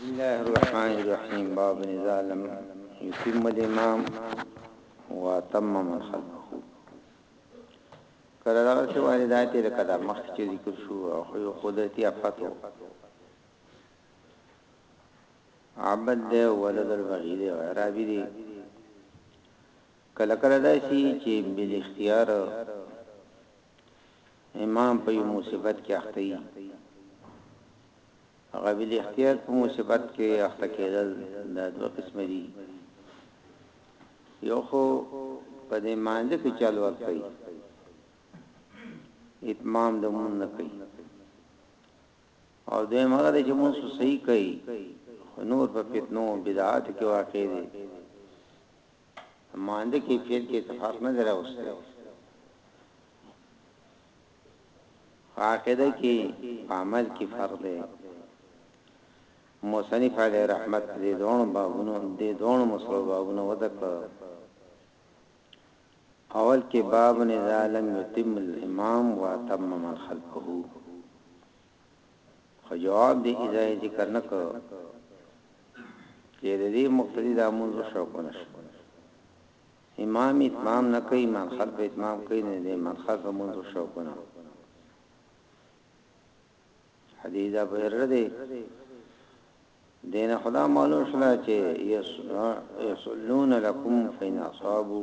بسم الله الرحمن الرحيم باب نزالم يتم الامام واتم من خلفه کله دا چې واردات لکه دا مخ چې ذکر شو او یو قدرتي افتو عبد ده ولد البغي ده عربي ده کله کله داسي چي بالاختياره امام په يو مصيبت کي اخته يي هغه بالاختيار په مصيبت کي اخته کيدل دا دوه قسمه دي يو خو په دې مانځه کې چل ور کوي اتمام د مون نه کوي او دوی مغه د جمون سو صحیح کوي نور په فتنو بدعات کې واقع دي مانده کې فعل کې اتفاق نه دراوسته عقیده کې عمل کې فرق دی مصنف علی رحمت دې دون بابونو دې دون مسلو بابونو ودک اول کې باب نزالم یتم الامام واتم من خلفه خو جواب دې اذا يې ذکر نه کړ چې د دې مقتدي دا مونږ وشو او کنه شو امام اتمام نه کوي من خلف اتمام کوي نه دې من خلف مونږ وشو او کنه حدیث دا بهر دی دین خدا معلوم شلا چې یسلون لکم فین اصابو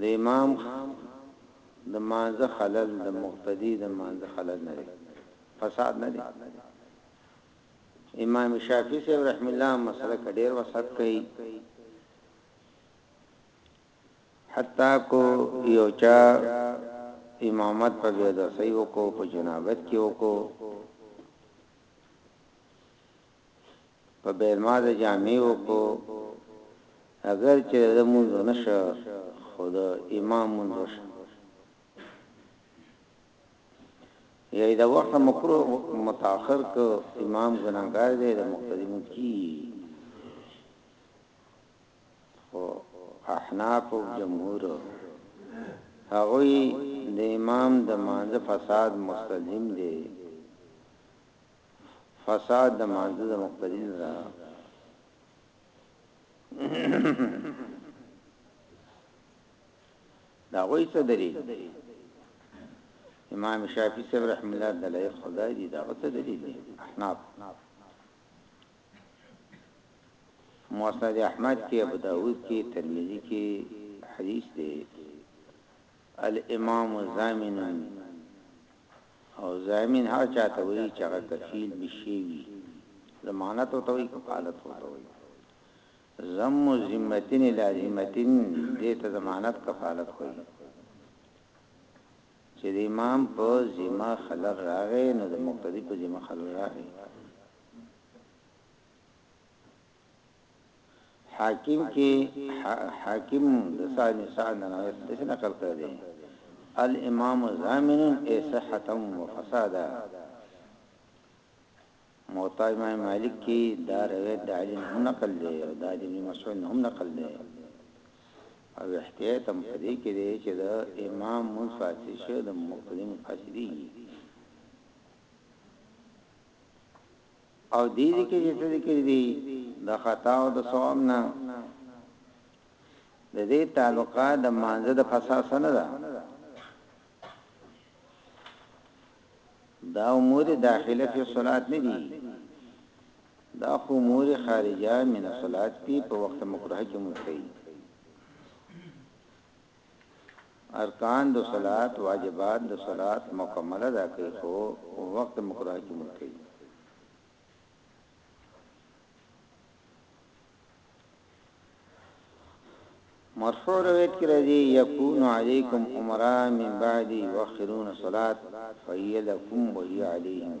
د امام د لمانځه خلل د مقتدي د لمانځه خلل نه دی، فساد نه دی. امام شافعي صاحب رحمه الله مسله کې ډېر وسعت کوي، حتی کو یو چا امامت په بې دسۍ وکړو، په جنابت کې وکړو، په بيرما د جامې وکړو اګر چې د ده مونځ ونه شه خو د امام مونځ وشه یعنی د وخت مکرو متاخر که امام ګناګار دی د مقتدی مونځ کی خو احناف او جمهور هغه د امام د مانځ فساد مستلزم دی فساد د مانزه د مقتدی نه ده دا غوی څه دری امام شافعی صاحب رحم الله دلای خدای دی دا څه دری دی احناف موصد احمد کې ابو داود کې ترمذی کې حدیث دی الامام زامن او ضامن هغه چا ته وایي چې هغه کفیل به شی وي، ضمانت ورته وایي، کفالت ورته وایي. ضم ذمتین الی ذمتین دې ته ضمانت، کفالت وایي. چې د امام په ذمه خلل راغی نو د مقتدی په ذمه خلل راغی. حاکم کی حاکم د سعد بن سعد نه روایت داسې نقل کړی دی، الامام ضامن ای صحته و فساده، موطا امام مالک کی دا روایت د علی نه هم نقل دی او دا د ابن مسعود نه هم نقل دی او احتیاط هم په دې کې دی چې د امام مونځ فاسد شي او د مقتدي مونځ فاسدېږي. او دې دې کې چې ذکر دي د خطا او د صواب نه د دې تعلقه د مانزه د فساد سره ده دا امور داخله فی صلات نه دي دا خو امور خارجه من صلات پی په وخت مکروه کې مو کوي ارکان د صلات، واجبات د صلات، مکمل ادا کوي خو په وخت مکروه کې مړ کوي. مرفوع روایت کې راځي یکون علیکم عمرا من بعد یوخرون صلات فهی لکم وهی علیهم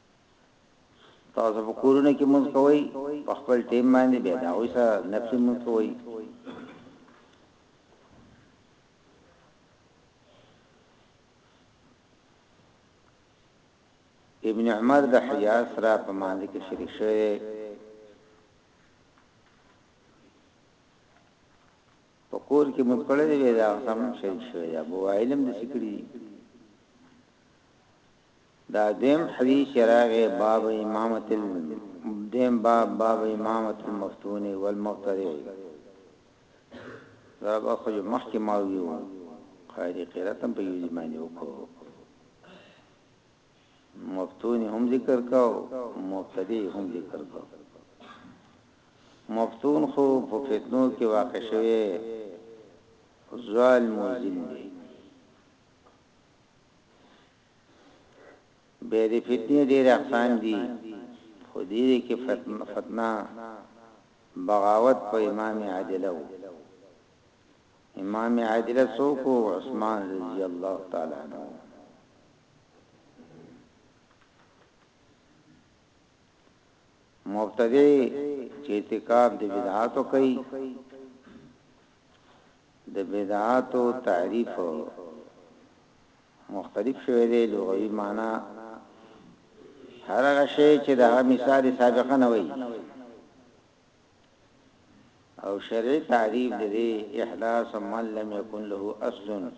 تاسو په کورونه کې مونږ کوي په خپل ټیم باندې به دا وي سره نفسي مونږ کوي ابن عمر د حجاز سره په مانځ کې شریک شوی په کور کې مونږ کړی دی دا سم شریک شوی دی ابو علم د سکړي دا دویم حدیث چې راغی باب امامت دویم باب باب امامت المفتون والمبتدع دا به خو مخکې ما ویو قاری قرات هم په یو ځای باندې وکړو مفتون هم ذکر کاو مبتدی هم ذکر کاو مفتون خو په فتنو کې واقع شوی زوال موزین دی بیا دې فتنې ډېرې اقسام دي خو ډېرې کې فتنه بغاوت په امام عادله وو امام عادله څوک عثمان رضی الله تعالی عنہ مبتدی چې اعتکاف د بدعاتو کوي د بدعاتو تعریف مختلف شوی دی لغوي معنی هر هغه شی چې د هغه مثال سابقه نه وي او شرعي تعریف دی احداث من لم يكن له اصل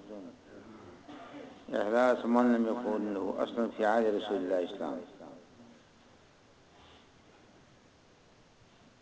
احداث من لم يكن له اصل في عهد رسول الله اسلام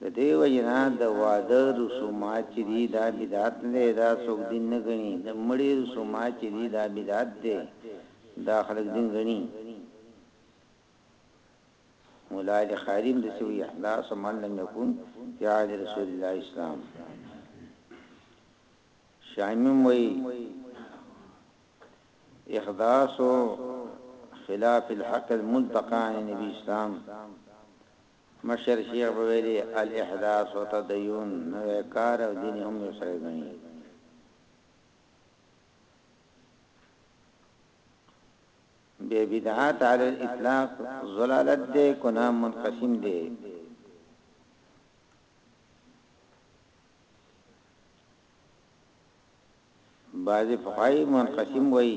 د دې وجې نه د واده رسومات چې دي دا بدعت نه دی، دا څوک دین نه ګڼي، د مړي رسومات چې دي دا بدعت دی، دا خلک دین ګڼي. ملا علی قاري هم داسې وایي، احداث من لم یکن فی عهد رسول الله اسلام. شامی هم وایي، احداث خلاف الحق الملتقی عن النبی اسلام. مشر شیخ به ویلي، الاحداث و تدیون، نوی کار او دین یې هم یو شی ګڼي. بیا بدعت علی الاطلاق ضلالت دی که نه منقسم دی؟ بعضې فقهاء یې منقسم وایي،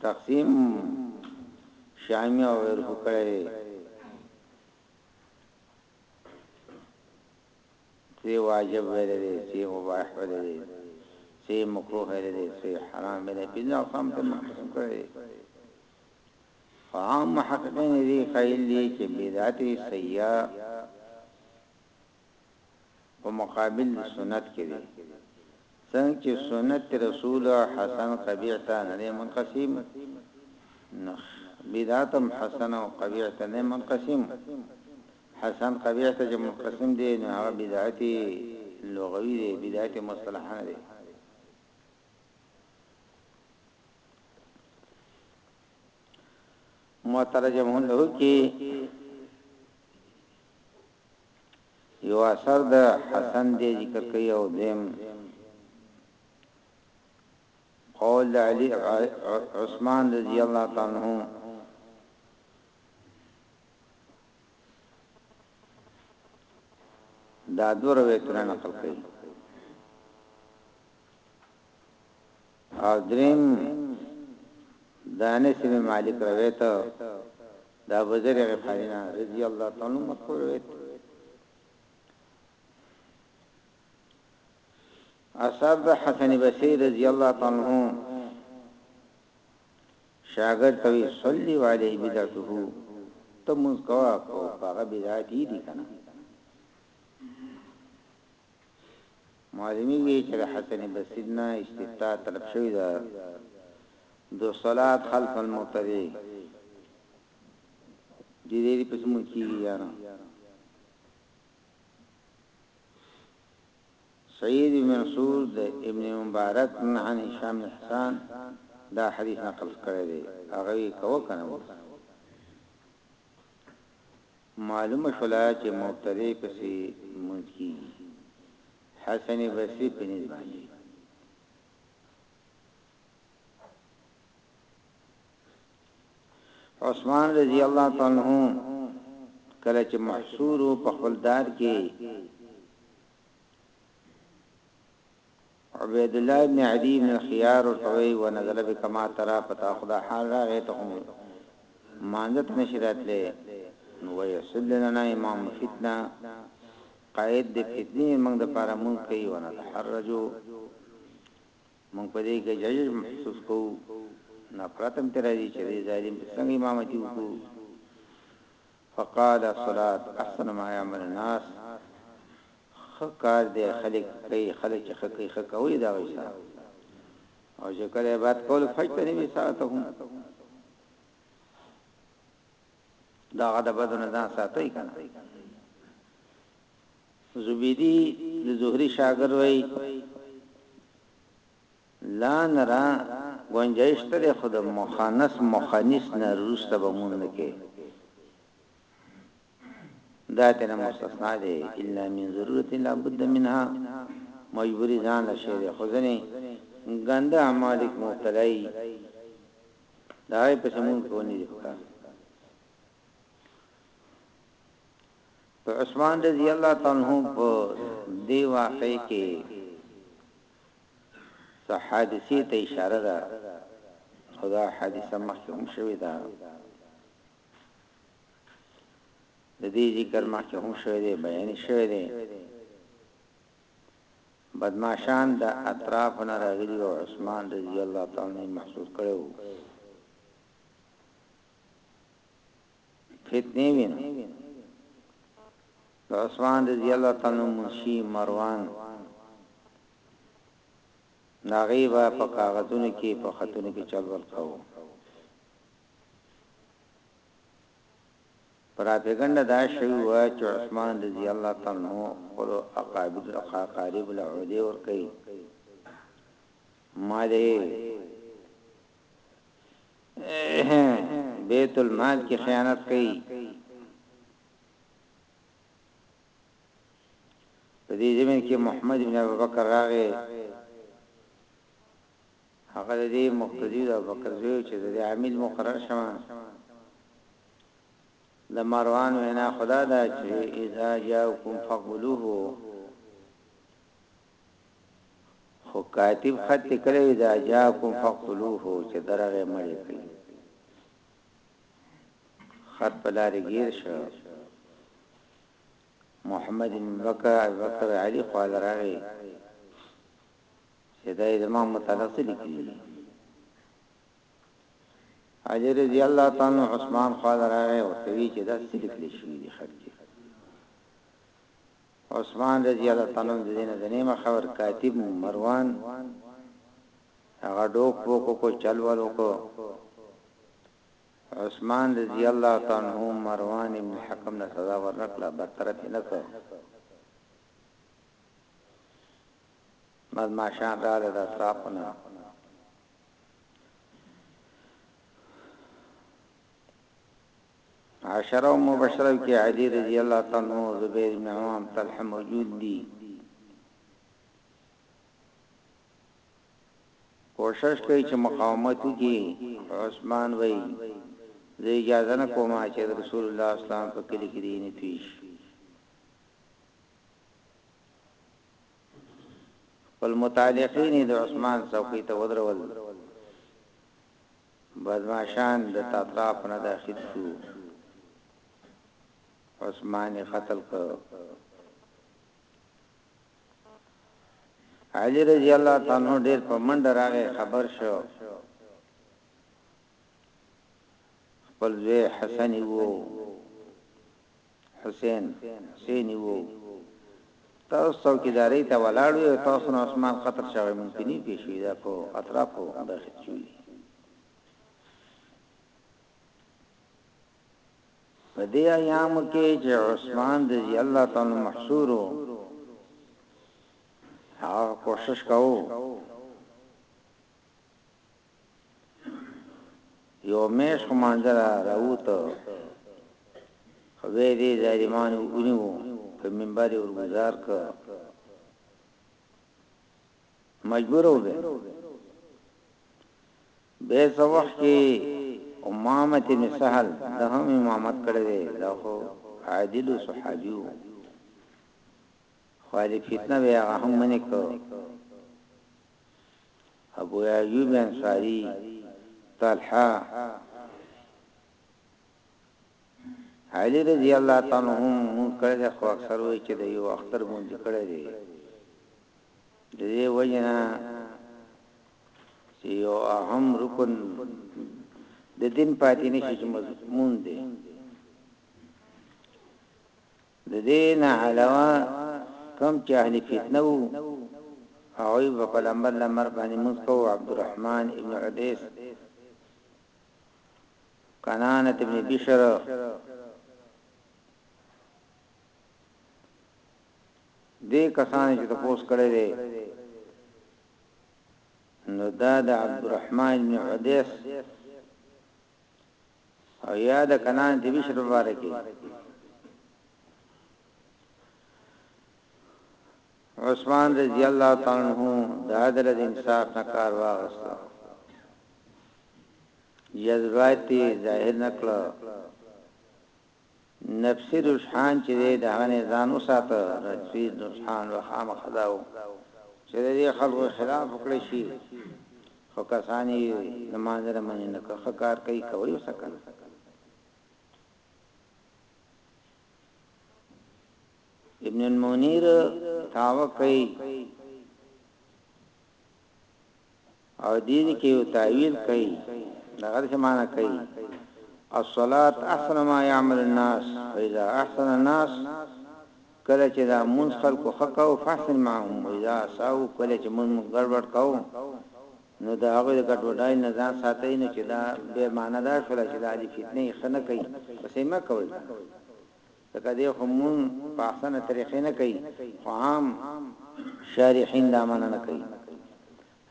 تقسیم شامی او غیر خو کړی دی سی واجب ویلی دی سی مباح ویلی دی سی مکروح ویلی دی سی حرام ویلی دی پینزه اقسام ته منقسم کړی دی فعام محققین دی قیل دی چه بیداتی سیعه په مقابل د سنت کې دی څنګه چې سنت رسول حسن قبیح ته نه دی منقسم نو بدعتم حسن او قبیح ته نه منقسم حسن قبیح ته چې منقسم دی نو هغه بدعت لغوي دی بدعت مصطلح نه دی مترجم له کې یو اثر د حسن دی ذکر کوي او دیم قول علی عثمان رضی الله تعالی عنہ دا دو روایتونه نقل کړي او دریم دانس بن مالک روایت دا بزر غفارینا رضی الله تعالی عنہ مخور روایت اصحاب حسن بصری رضی الله تعالی عنہ شاګرد توی صلی علی بدعته تم کوا کو هغه بدعت دي کنه معلومیږی چه د حسن بصری نه استفتاء طلب شوی ده دصلات خلف المبتدی دی دی پس مونږ کیږي یا نه سید منصور د ابن مبارک نه عن هشام حسان دا حدیث نقل کړی دی هغه کو کنه معلومه شوله چه مبتدع پسی لمونځ کیږی حسن بصری په نیت باندی عثمان رضی الله تعالی عنه کله چه محصور په خپل دار کی عبيد الله ابن عدي ابن الخيار ورته وائي، ونزل بك ما ترا په تا خو دا حال راغی ته خو لمانځه ته نشې راتلی نو ويصل لنا امام الفتنه قائد د فتنې مونږ د پاره لمونځ کوي ونتحرج مونږ په دې کې ججج محسوس کوو نفرت هم ترې راځي چې دې ظالم څنګه امامتي وکړو فقال الصلات احسن ما يعمل الناس ښه کار دی خلک کوي خلک چې ښه کوي ښه کوي دا وایي او چې کله عبادت کول فجته نیوي ساته هم دا غدا بدونه ځان ساتي کنه زبیدی د زهری شاګر وای لا نه را ګنجایش ته دی خو د مخنث مخنث نه روسته به مونږ نه کې دا تنه مستثنا دی الا من ضرورت لا بد منها مجبوری ځان له شی دی خو ځنه ګنده اعمالک مبتلای دا په سمون کې ونی دی پکار عثمان رضی الله تعالی عنہ په دی واقع کې څه حادثې ته اشاره ده او دا حادثه مخکې هم شوې ده د دې ذکر مخکې هم شوی دی بیان شوی دی بدمعشان د اطراف نه راغلي او عثمان رضی الله تعالی عنہ محسوس کړو فتنه وینه د عثمان رضی الله تعالی عنه منشی مروان د هغه به په کاغذونو کې په خطونو کې چل ول کاوه پراپګنډه دا شوی و چې عثمان رضی الله تعالی عنہ خپل اقابل اقارب له عہده ور کوي ماده بیت المال کې خیانت کوي په دې زمن کې محمد بن ابو بکر راغی هغه د دې مقتدی د بکر زوی چې د عامل مقرر شوه د مروان وینا خدا دا چې اذا جاءكم فقبلوه خو کاتب خط کړی اذا جاءكم فقتلوه چې درغه مړی کړی خر په لارې ګیر شو. محمد بن بکر ابوبکر علي خواله راغی چې دا زما متعلق څه لیکلي دي علي رضی الله تعالی عثمان خواله راغی او ته وی چې دا څه لیکل شوی دی خط کې عثمان رضی الله تعالی عنه دین د نیمه خبر کاتب مروان هغه ډوک وکو کو چل ورو کو عثمان رضی الله تعالی عنہ مروان ابن حکم نه سزا ورنکړه برطرف نه کړ مد ماشان را له اطرافنا عشره مبشره کی علی رضی الله تعالی عنه زبیر ابن عوام طلحه موجود دی کوشش کوي چې مقاومت وکړي عثمان وای زه اجازه نه کوم چې رسول الله اسلام په کلی کې دی نه پیش خپل متعلقین د عثمان څوکۍ ته ودرول بدمعاشان د تاترا په نه داخل شو عثمان یې قتل کړ علی رضی الله تعالی عنہ ډیر په منډه راغی خبر شو خپل زوی حسن وو حسین حسینی وو تاسو څوکیداری ته ولاړ وی او تاسو نه اسمان قطر شوی مونږ پنی پی شوی دا په اطرافو برخه چوی په دې ایام کې چې عثمان رضی الله تعالی محصور وو هغه کوشش کاوه یو میش خو مانځه را راووته، خدای دې ظالمانو ونیو، په منبر یې ورګوزار کړ، مجبور و بیا به څه وخت کې امامت ابن سهل د هم امامت کړی دی دا خو عادل صحابي وو خالي فتنه بیا هم منې کو ابوایوب انصاري، طلحه، علي رضي الله تعالی عنهم مونږ کړی دی خو اکثر وایي چې د یو اختر مونږ کړی دی د دې وجنه چې یو اهم رکن د دین پاتې نشي چې مونږ دی د دې نه علاوه کوم چې اهل فتنه وو هغوی په پلمبر لمر باندې موږ کوو عبدالرحمن ابن عدیس کنانت ابن بشر دې کسان چې تاسو کړی دی نو دا د عبدالرحمن بن عدیس او یا د کنان د بشر په باره کې عثمان رضی الله تعالی عنہ د عدل د انصاف نه کار واغسته جذباتي ظاهر نکړه نفسي رجحان چې دی د هغه نه ځان وساته، رجعي رجحان به خامخا دا و چې د دې خلکو خلاف وکړی شي، خو کسان یې له ما زره مني نه که ښه کار کوي کوئ اوسه کنه. ابن المنیر دعوه کوي او دې دې کې یو تعویل کوي دغه څه معنی کوي الصلات احسن ما يعمل الناس فاذا احسن الناس کله چې دا مونږ خلکو خکاو فحسن معهم اذا ساو کله چې مونږ ګډوډ کاو نو دا هغه ګډوډای نه ځان ساتي نه چې دا به معنا دا شول چې دا دې فتنه خنه کوي پسې ما کوي ځکه دی خو مونځ په احسنه طریقه نه کوي خو عام شارحین دا منع نه کوي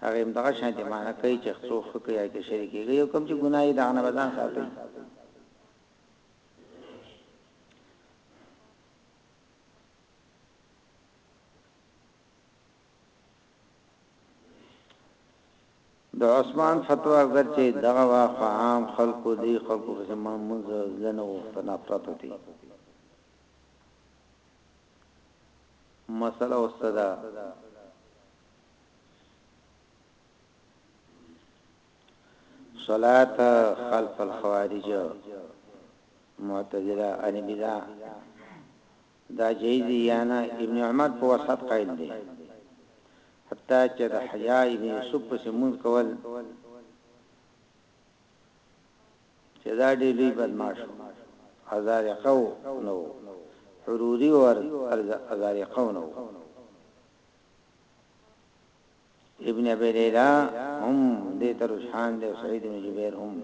هغه هم دغه شانتې معنی کوي چې څوک ښه کوي هغه کې شریک کیږي او کوم چې ګناه یې دغه نه به ځان ساتي د عثمان فتوا اګر چه دغه وخت په عام خلکو دی خلکو پسې مونځ زړه نه وو په نفرت وتی مسله استاده صلات خلف الخوارج معتزله انبیدا دا جهیزی یعنی ابن عمر په وسعت قائل دی حتی چه د حجاء ابن یوسف پسی مونځ کول چه دا ډیر لوی بدمعاش وو ازارقه وو نه وو حروری وو ازارقه وو نه وو ابن ابی لیلا هم دیتا رجحان دی و سعید بن جبیر هم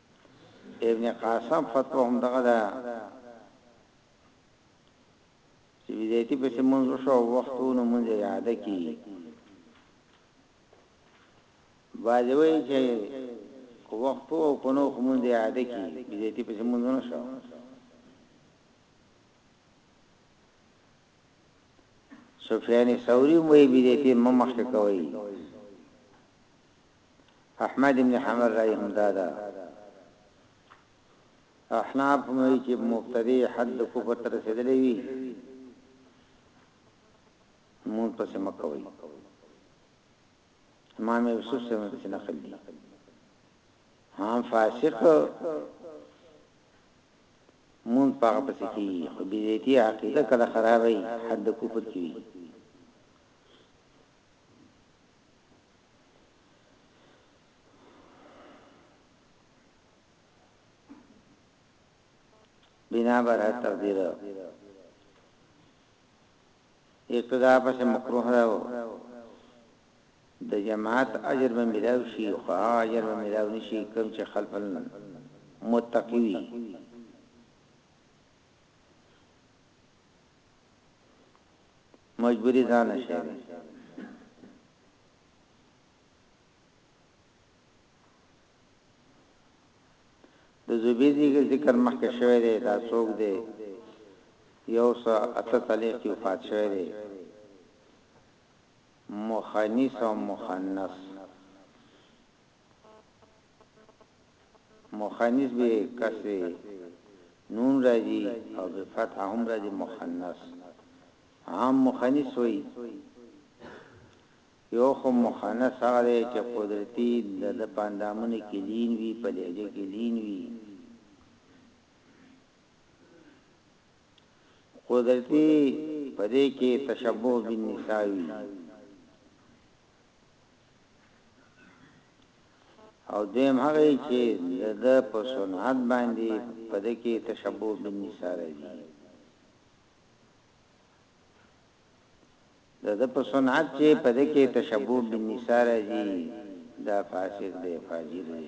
ابن قاسم فتوا هم دغه ده چې بدایتي په سمون شو وختونو مونږ یاد کی باجوي چې وخت او کنو خمون دی عاده کی بدایتي په سمون نه شو سفیان ثوری هم وایي بدعتین مه مخکې کوئ. احمد ابن حنبل رای هم دا ده. احناف هم وایي چې مبتدع حد د کفر ته رسېدلی وي مونږ پسې مه کوئ. امام یوسف سره مونږ پسې نقل دي. هم فاسق مونځ په هغه پسې کیږي خو بدعتي عقیده کله خرابه یي حد د کفر کې وي بنا بر تقدیر اقتدا پس مکروه راو د جماعت اجر به ملاو شي خو هغه اجر به ملاو نه شي کوم چې خلف المتقي وي. مجبوري ځانه شی دی. د زبیر ذکر مخکې شوی دی دا څوک دی یو څه اته تعلیق وفات شوی دی مخنث او مخنث مخنث به کسر نون راځي او به فتح هم راځي مخنث عام مخنث وي یو خو مخنث هغه دی چې قدرتي د د پاندامونه کې لین وی په لهجه کې لین وی قدرتی په دې کې تشبه بالنساء وي او دیم هغه چې د په سنت باندې په دې کې تشبه بالنساء راځي د د په سنت چې په دې کې تشبه بالنساء راځي دا فاسق دی فاجر دی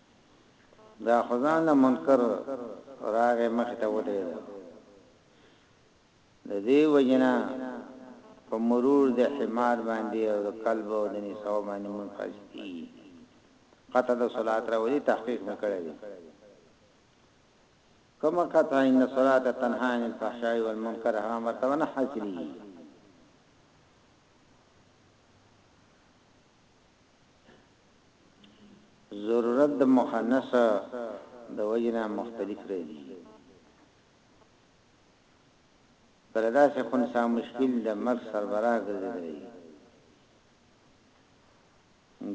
دا خدان له منکر راغې مخ ته ودرېد د دې وجنا په مرور د حمار باندې او د قلب او د نساء باندې منفاستی قطع د صلات را ودی تحقیق نکړی کما قطع ان صلات تنها عن الفحشاء والمنکر هغه مرتبه نه حاصلې ضرورت د مخنث د وجنا مختلف راځي پر داسې خنثا مشکل د مرګ سربراه ګرځي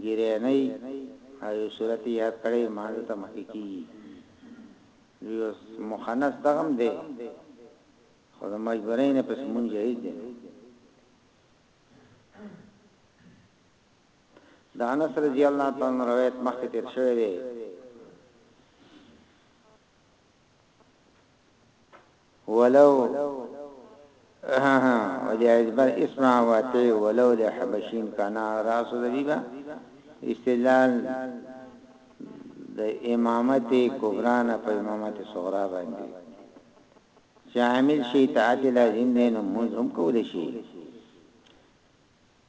ګیره نه ایو صورت یاد کړي مانځ ته مخکې کی یو مخنث دغم دی خو د مجبورین پس مونږ یې دي د انس رضی الله تعالی عنہ روایت مخکې تیر شوی دی ولو ولي اجبر اسمع واته ولو له حبشین کنا راس ذبیبا استدلال د امامت کبرا نه په امامت صغرا باندې چې عامل شي تعادل لازم دی نو موږ هم کول شي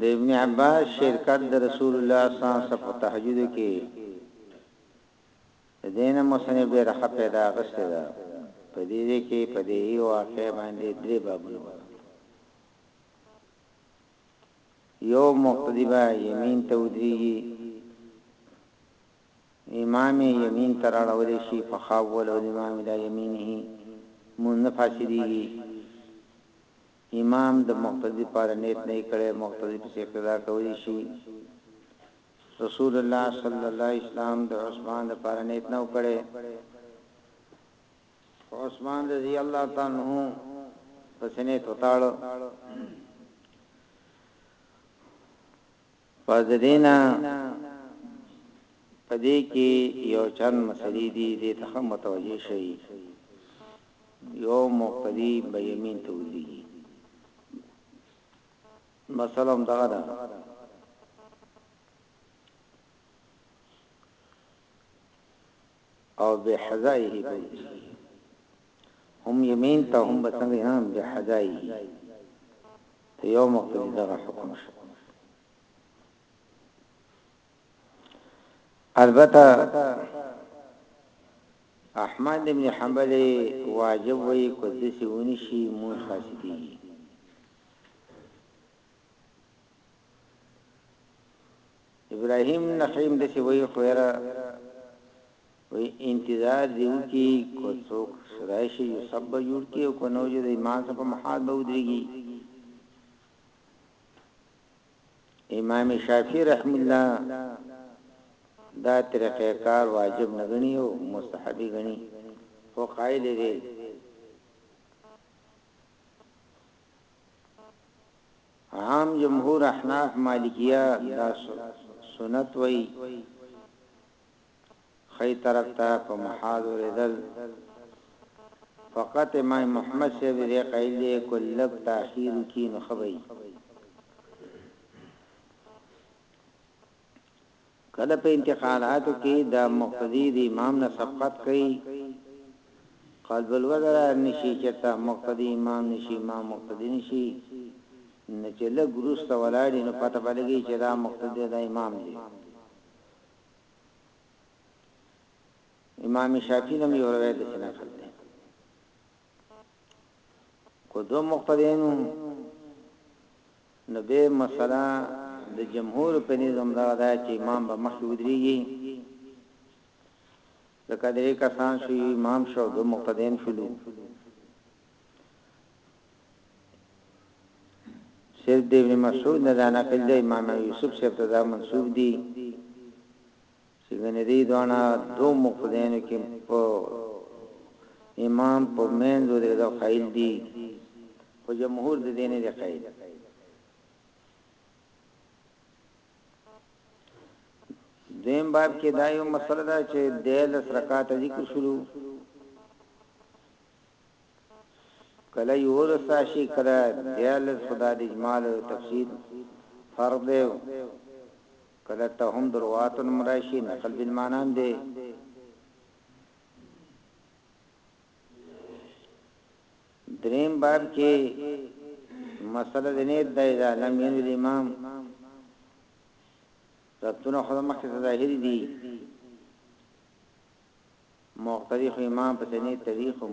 د ابن عباس شرکت د رسول الله صلی الله علیه وسلم په تهجدو کې د دې نه مصنف ډېره ښه فایده اخیستې ده. په دې ځای کې په دې یوه واقعه باندې درې بابونه وه. یو مقتدی به یمین ته ودرېږي امام یمین تر اړول شي فخاول امام لا یمینه مون فاسدیږي امام د مقتدی په اړه نیت نه وی کړی مقتدی پسې اقتدا کولی شی رسول الله صلی الله علیه وسلم د عثمان د پاره نیت نه وکړی خو عثمان رضی الله تعالی عنہ پسې نیت وتاړو پس د دې نه په دې کې یو چند مسلې دي دې ته هم متوجه شئ یو مقتدی به یمین ته ودیږي مسله هم دغه ده او بحذائه بوزي هم يمين ته هم بسنګ هم بحذائه ته یو مقتدی دغه حکم شو البته احمد ابن حنبل واجب وی کو دسی ونشي مون فاسدی ابراهيم نخيم دسي وي خو يره وي انتظار دي وکي که څوک راشي يو سب به جوړ کي او که نه وجه د امام سره په محاد به ودريږي امام شافعي رحم الله دا طریقه کار واجب نه غني او مستحب غني خو قائل دي عام جمهور احناف مالکیه دا سنت وایي ښی طرف ته په محاذ اوریدل فقط امام محمد صاحب دې قائل دی کلک تاخير کی نو خبي کله په انتقالاتو کې د مقتدي د امام نه سبقت کوي قلب الوضع نشي چرته مقتدي امام نشي امام مقتدي نشي نه چې لږ وروسته ولاړی نو پته بلګي چې دا مقتدي دا امام دی امام شافعي نم یو روایت څخه نقل دی که دو مقتدین نو به مسله د جمهور په نظام دا ده چې امام به مخکې ودرېږي لکه درې کسان شو امام شو دو مقتدین شلو صرف د ابن مسعود نه دا نقل دی امام یوسف صاحب ته دا منسوب دی چې ګنې دې دواړه دوو مقتديانو کې په امام په مينځ ودرېدو قائل دي خو جمهور د دې نه دي قائل دیم باب کې دا یو مسله ده چې د لس رکعات ذکر شلو کله یو رسا شي کله د لس خدا د اجمال او تفصیل فرض دی که دلته هم د روات نوم راشي نقل بالمعنان دی دریم باب کې مسله د نیت دی دا لم ینوی الامام ربطونه خود مخی ظاهر دی مقتدی خو امام پس نیت تدی خو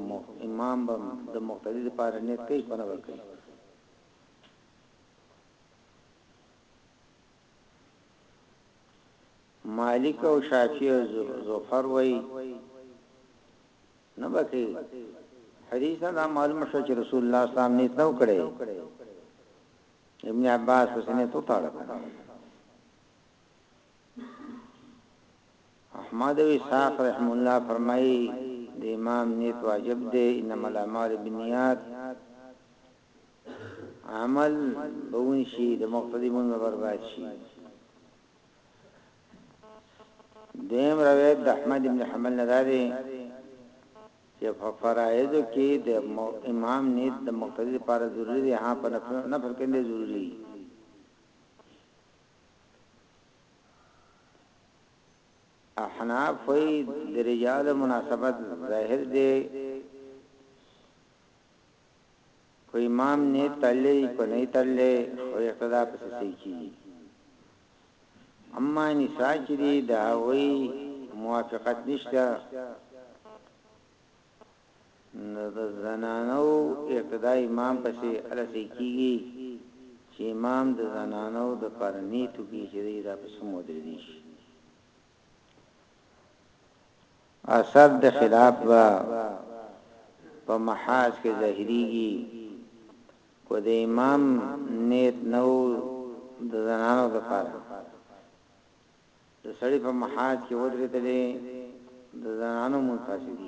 امام با د مقتدی دا پار نیت کئی خونه ورکئی مالک او شافعی او زفر وای نه بکی حدیث نه دا معلومه شو چې رسول الله صلی الله علیه وسلم نیت نو کړي ابن عباس حسنه تو تاړه احمد و اسحاق رحم الله فرمایي د امام نیت واجب دی انما الاعمال بالنیات عمل به ونشي د مقتدي مونځ به برباد شي دویم روایت د احمد ابن حنبل نه دی چې په فرایض کې د امام نیت د مقتدی لپاره ضروری دی ها په نفل کې نه ضروری احناف وی د رجال مناسبت ظاهر دی که امام نیت تړلی وي که نه یې تړلی خو اقتدا پسې صحیح کیږي اما نساء چې دي د هغوی موافقت نشته نو د زنانو اقتدا امام پسې اله صحیح کیږي چې امام د زنانو د پر نیت کې چې دا پسې مودرې دي اثر د خلاف به په محاذ کې ظاهريږي کو د امام نیت نو د زنانو د پاره د سړی په محاذ کې ودرېدلې د زنانو منفاسدي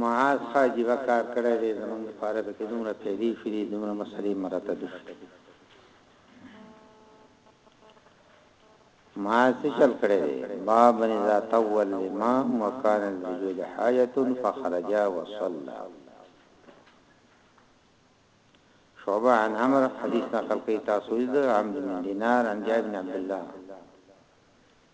معاذ خه عجیبه کار کړی دی زمونږ لپاره پکې دومره پیدې شوې دي دومره مسلې مرتبې شوې دي معاذ څه چل کړی دی باب اذا طول الامام وكان الوجود حاجه فخرج وصلى شعبه عن عمر حدیث نقل کوي تاسو د عمرو بن دینار عن جابر بن عبد الله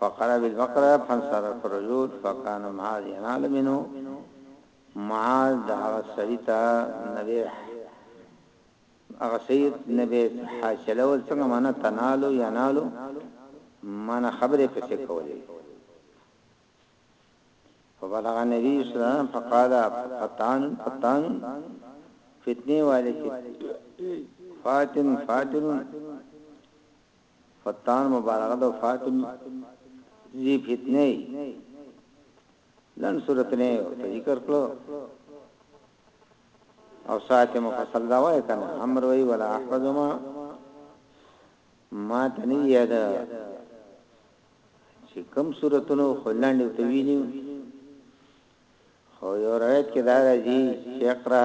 فقرا بالفقرا فانصرف الرجل فکان معاذ ينال منه معاذ د هغه سړی ته نبی هغه سید نبی حاصله ول څنګه معنا تنالو ینالو معنا خبره پسې کولې فبلغ النبي صلی الله علیه وسلم فقال فتان فتان فتنه والے فاتن فاتن فتان مبالغه ده فاتن ذی فتنه لن صورت نه ذکر کړو او ساعت مفصل دا وای کنه امر وی ولا احفظ ما ما تنی یاد چې کم صورتونو خلاند ته ویلو خو یو روایت کې دا راځي شیخ را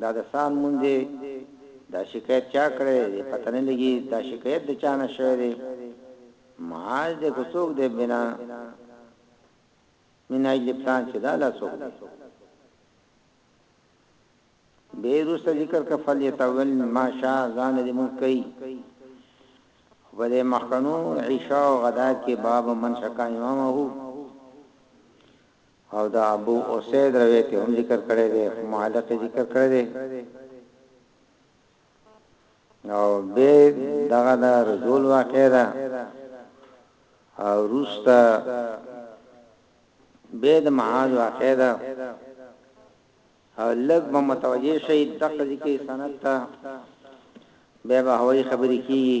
دا د څا نمونځ دی دا شکایت چا کړی دی پته نه لګی دا شکایت د چا نه شوی دی معاذ دی که څوک دی بنا من اجل پلان چې دا لا څوک دی به روسه ذکر کفل یتول ما شا ځان دې مونږ کوي خپل مخکنو عشاء او غدا کې باب من شکا امامه او د ابو اسيد رويت يې هم ذکر کړی دی خو معلق يې ذکر کړی دی او به دغه د رجول واقع ده او روستا به د معاذ واقع ده او لګ به متوجه شي د ذکر سند ته به به هوي خبرې کیږي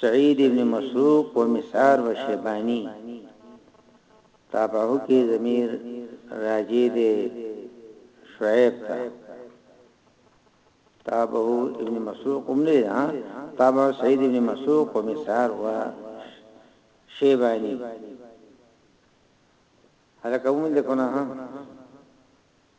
سعيد ابن مسروق ومسعر وشيباني تابعه کې ضمير راجع دی شعيب ته تابعه ابن مسروق هم نه ها تابعه سعيد ابن مسروق ومسعر و شيباني هلکه هم د کنه ها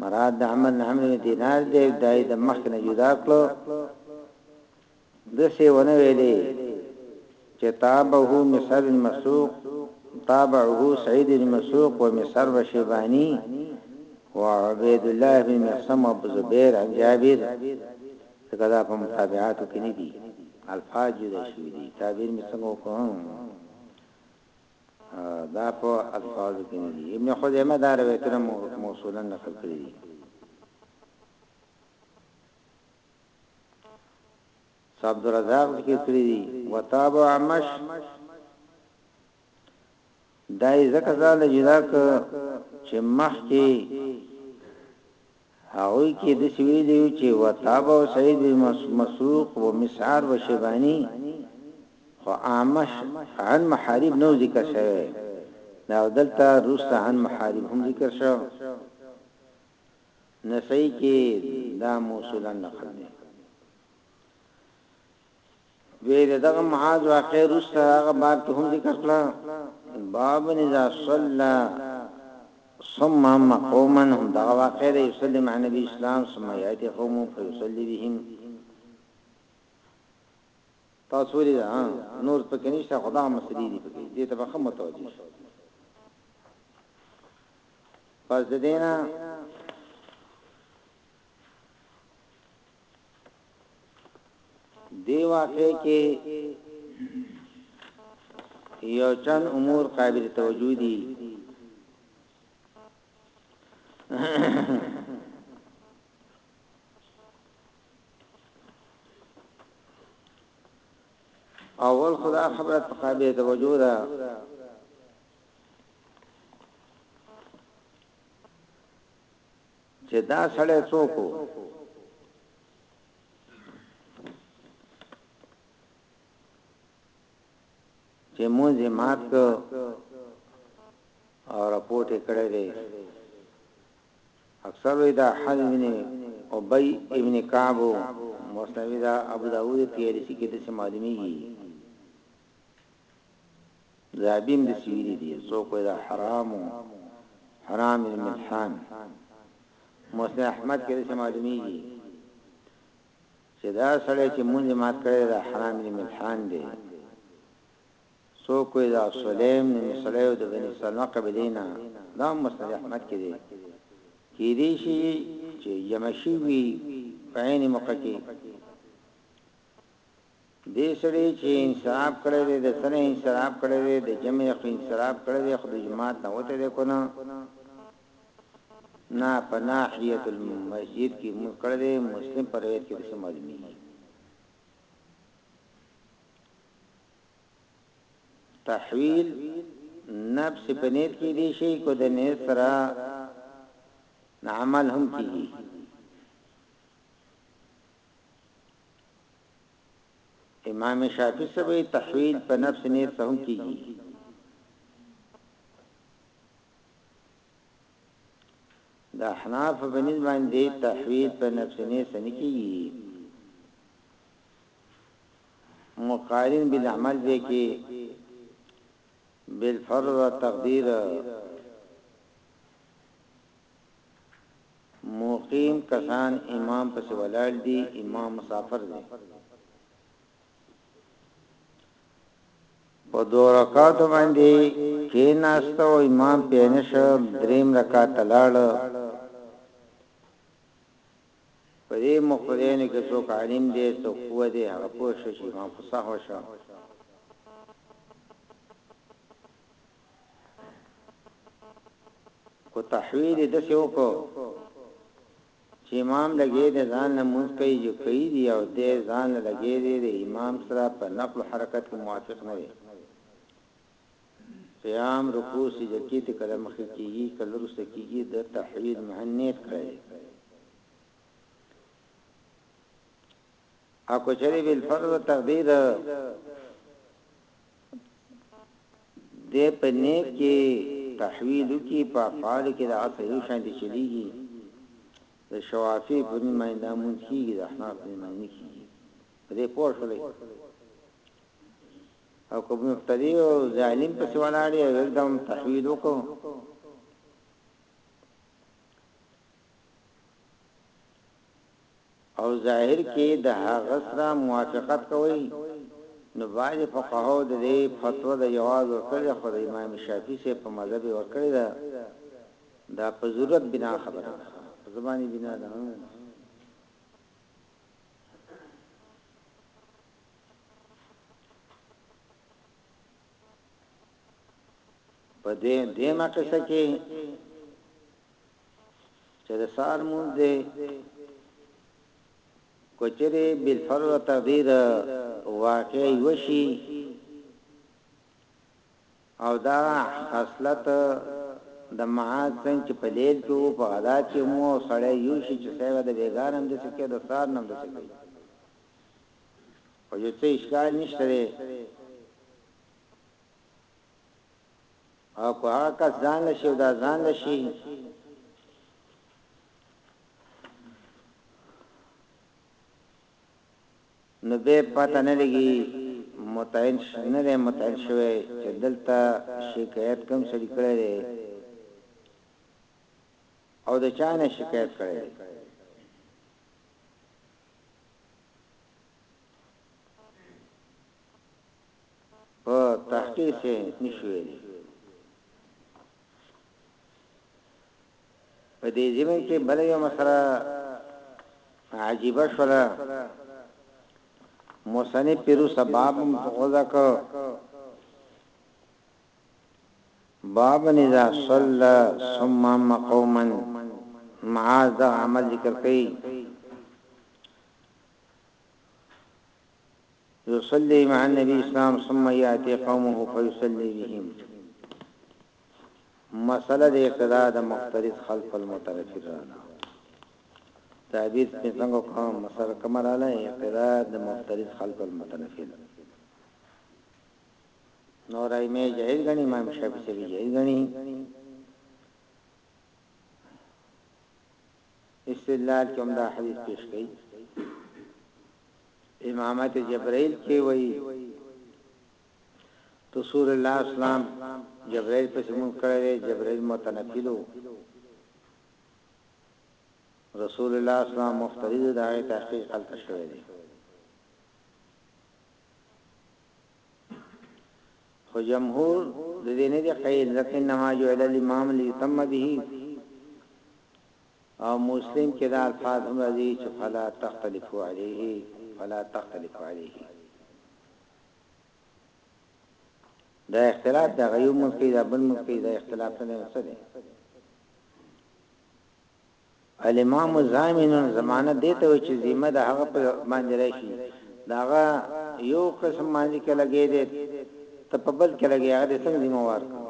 مراد د عمر نه عمرو بن دینار دی دای د مخک نه جدا کړو دسه ونه ویلې چې تابعه مصر بن مسروق تابعه سعید بن مسروق و مصر و شیبانی و عبید الله بن محسم و ابو زبیر عن جابر کدا په متابعاتو کې نه دي الفاظ جدا شوی دي تعبیر می څنګه وکړم دا په الفاظ کې نه دي ابن خزیمه دا روایتونه موصولا نقل کړی دي صاحب درزاق ذکر کړی دي وتاب عمش دای زکه زال جدا ک چې مخ کې هغوی کې داسې ویلي وو چې وتابع سعید بن مسروق ومسعر وشیباني خو اعمش عن محارب نه ذکر شوی دا او دلته روسته عن محارب هم ذکر شو نسائی کې دا موصولا نقل دی وې د دغه معاذ واقع روسته هغه باب کې هم ذکر کړه باب نزا صلى ثم مقوما هم دغه واقع دی يصلي مع نبی اسلام ثم ياتي قوم فيصلي بهم تاسو لري دا نور پکې نشته خدا مسلې دي پکې دې ته به خمه توجیه شي پس دینا دې واقعه کې یو چند امور قابل توجه دي اول خدا خبره قابل توجه ده چې دا سړی څوک و؟ چې مونږ یې مات کړ او رپورټ یې کړی دی اکثر وی دا حل ابن ابی ابن کعب مستوی دا ابو داود تیرسی کې د سمادمی ذابین د سویری دی څوک وای دا حرام حرام الملحان مسلم احمد کې څه معلومیږي چې دا سړی چې مونږ مات کړی دا حرام الملحان دی څوک وای دا سلیم نو سړیو د بنی سلمہ قبلینا دا مسلم احمد کې دی کې دی شي چې یمشي وی پاین مقکی دې سړي چي انصراف کړی دی د څه نه انصراف کړی دی د جمعې خو انصراف کړی دی خو د جماعت نه وتی دی کنه نه په ناحیه المسجد کی مونږ کړی دی مسلم پر روایت کی دسه معلومیږي تحویل نفس په نیت کې دی شي کو د نیت سره عمل هم کیږي امام شافعي سبي تحویل په نفس نیت سره هم کیږي د احناف په نسبت باندې تحویل په نفس نیت سره کیږي مقارن بالعمل دې کې بالفرض تقدیر مقیم کسان امام پسې ولاړ دي امام مسافر دی په دو رکعات باندې کې ناست او امام پینش دریم رکعات لاړ په دې مخورین کې څوک عالم دی څوک هو دی هغه پوه شي امام فصاح وشه خو تحویل یې داسې وکړ چې امام لګې دی ځان له مونځ کوي جو کوي دی او دی ځان له لګې دی د امام سره په نقل و حرکت کې موافق نه دی قیام رکوع سجده کې ته کله مخکې کیږي کله وروسته کیږي د تحویل مهنیت کړی اكو چري بالفرض تقدير دی په نيت کې تحويل وکړي په افعالو کې د عصر يو شان دي چليږي د شوافي په نيت باندې دا مونږ کيږي د احناف په نيت باندې نه کيږي په دې پوه شولې او کوم مبتدی او ظالم په سوالاړي او یکدم تحویل وکړو او ظاهر کي د هغه سره موافقت کوي نو بعضي فقهاوو د دې فتوا د جواز ورکړې ده خو د امام شافعي صاحب په مذهب يې ورکړې ده دا په ضرورت بنا خبره ده په څه باندې بنا ده په دې دې مقصه کې چې د سار مونږ دې کوچري بل فرض تقدیر واقعي وشي او دا خاصلت د معاد څنګه چې په لیل کې وو په غدا کې مو سړی یو شي چې سیوا د بیګانم د سکه د سار نم د سکه او یو څه اشکال نشته دی او که هغه کس ځان له شي او دا ځان له شي نو به پته نه لګي متعین نه ده متعین شوی چې دلته شکایت کوم سړي کړی دی او د چا نه شکایت کړی دی په تحقیق څه نشو ویلی. په دې زمین کې بل یو مسله عجیبه شوله مصنف پیرو سباب متوزا کو باب نزا صلى ثم مقوما معاذ دا عمل ذکر کئی يصلي مع النبي اسلام ثم ياتي قومه فيصلي بهم مسله د اقتدا د مختلط خلف المتنفر رااله تعبیر می څنګه کوم مسله کوم رااله اقتدا د مختلط خلف المتنفر نور ایمه جهیز غنی امام شافعی جهیز غنی استدلال کې هم دا حدیث پیش کړي امامت جبرائیل کې وایي رسول الله اسلام جبرائیل په سمون کړی جبرائیل متنفلو رسول الله اسلام مفترض دغه تحقیق حل تشوي دي خو جمهور د دې نه دي قیل ځکه انما جعل الامام لیتم به او مسلم کې دا الفاظ هم راځي چې فلا تختلفوا علیه فلا تختلفوا علیه دا اختلاف دا غیو ملکی دا بل ملکی دا اختلاف نه وسره الامام ضامن ضمانت دې ته وایي چې ذمه د هغه په باندې راشي د هغه یو قسم باندې کې لګې دې ته په بل کې لګې هغه دې څنګه ذمہ وار کړي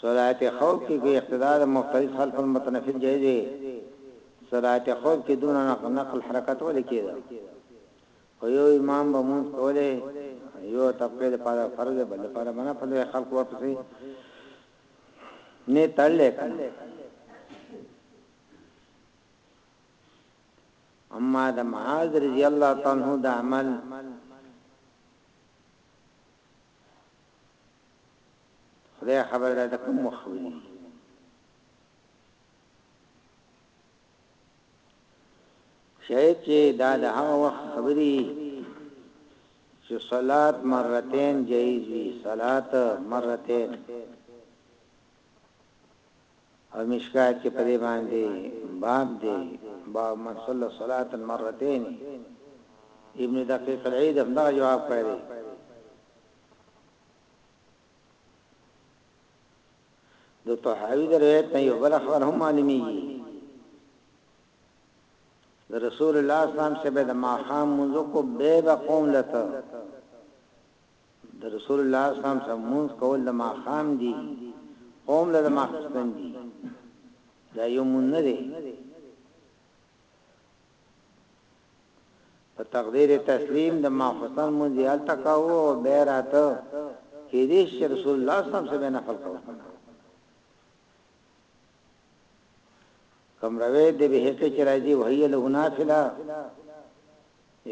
صلات خوف کې کې اقتداء د مفترض خلف المتنفل جایز دی صلات خوف کې دون نقل حرکت ولې کېده خو یو امام به مونږ کوله یو طبقه لپاره فرض بل لپاره منه په خلق ورپسې نه تړلې کنه اما د معاذ رضی الله تعالی عنہ د عمل خدای خبر ده کوم مخوي شاید چي دا د هغه وخت خبري يي چي صلات مرتين جائز وي صلات مرتين او مشکات کې پرې باندې باب دی باب من صلى صلاة مرتين ابن دقيق العيد هم دا جواب کړی د طحاوی د روایت نه یو بل خبر هم معلومیږي د رسول الله صلی الله علیه وسلم سره د ماخام منځ کو به به قوم لته د رسول الله صلی الله علیه وسلم سره منځ کول د ماخام دی قوم له ماخستن دی دا یو مون نه دی په تقدیر تسلیم د ماخوستن لمونځ یې هلته کاوه او بیا یې راته کېدای شي چې رسول الله صلی الله علیه وسلم به نفل کاوه کوم روایت د بهقي چې راځي وهي له نافله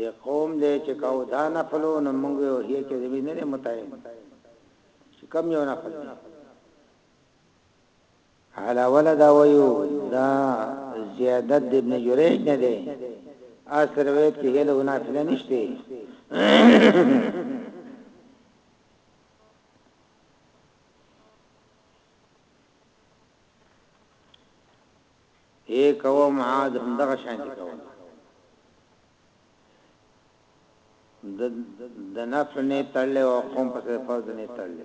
یې قوم دې چې کاو دا نفلو نو موږ یو هي کې زمي نه متعین چې کم یو نفل دی علاوه له دا ويو دا زيادت د ابن جريج نه دی اس روایت کې هله نافله نشته اے کوو معاد هم دغه شان دي کوو د نفل نه تړلې او قوم په فرض نه تړلې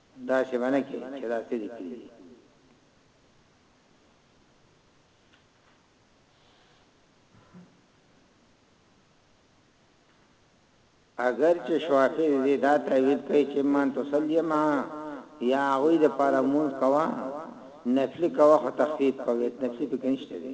داسې به نه کې چې دا څه لیکلي دي. اګر چې شوافی د دې دا تعویل کوي چې مان تصلی ما یا هغوی د پاره مونږ کوا نفلی کوا خو تخفیف کوي نفلی پکې نشته دی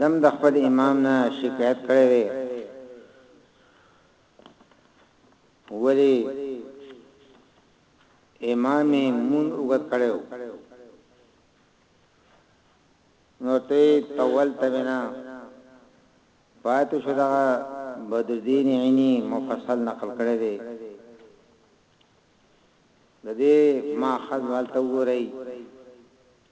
دم د خپل امام نه شکایت کړی دی ولی امام مون وګت کړو نو ته تول تبنا پات شو دا بدر دین عینی مفصل نقل کړی دی د دې ما خذ والته وګورئ